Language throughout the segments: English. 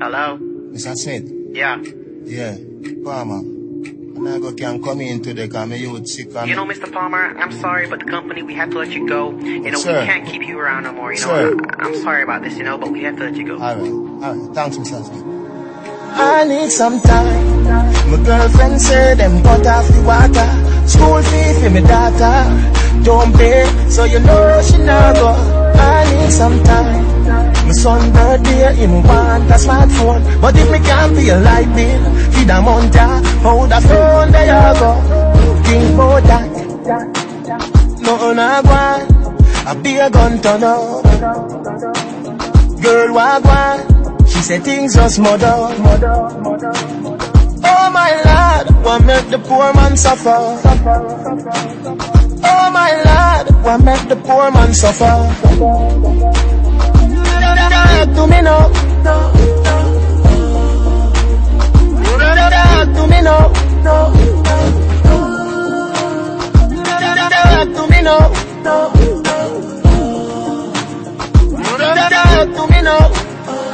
Mr. Smith. Yeah. Yeah. Palmer. And I go can come in today because my youth sick. And You know, Mr. Palmer, I'm sorry, but the company, we have to let you go. You know, Sir. we can't keep you around no more, you know. Sir. I- I'm sorry about this, you know, but we have to let you go. Alright. Alright. Thanks, Mr. Smith. I need some time. My girlfriend said them cut off the water. School fee for my daughter. Don't pay, so you know she not go. I need some time. My son birthday, him want a smartphone. But if me can't pay a light bill, feed a month, yeah, how the phone there you go. Think that. No, no, go I be a gun turn up. Girl, walk one. She said things just mother. Oh my lord, what make the poor man suffer? Oh my lord, what make the poor man suffer? No.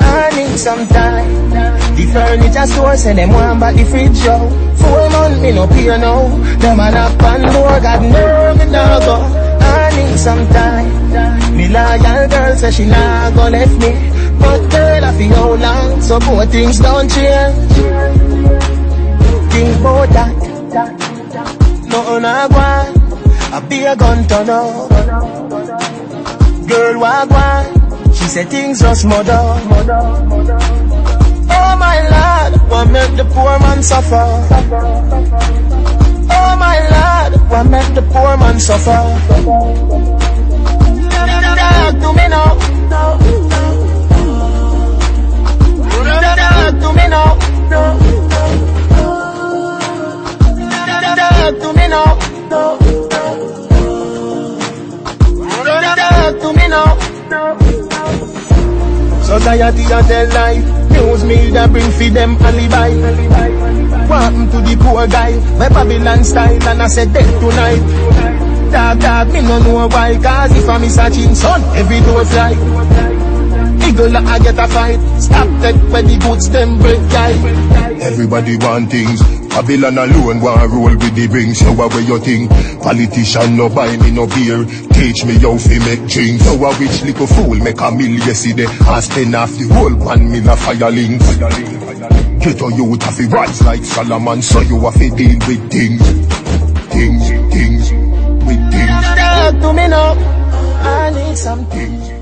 I need some time. The furniture store say them want back the fridge yo. Four months me no pay no. Them a knock door, God know me no girl say she nah go left me. But girl I feel how long, so both things don't change. Think about that. No no go. I be a gun turn up. Girl one. She said things just mother. Oh my lord, what make the poor man suffer? Oh my lord, what make the poor man suffer? To me now. To me now. To me now. To me now. So tired of their life News media bring for them alibi What happened to the poor guy My Babylon style and I said dead tonight Dog dog me no know why Cause if I miss a chin son Every door fly Eagle I get a fight Stop that when the goods them break guy Everybody want things. Babylon alone want roll with the rings. So what you think? Politician no buy me no beer. Teach me how fi make drink. So a rich little fool make a mill yesterday. And spend off the whole one mill of fire links. Get a youth have to rise like Solomon. So you have to deal with things. Things, things, things. To me now I need some things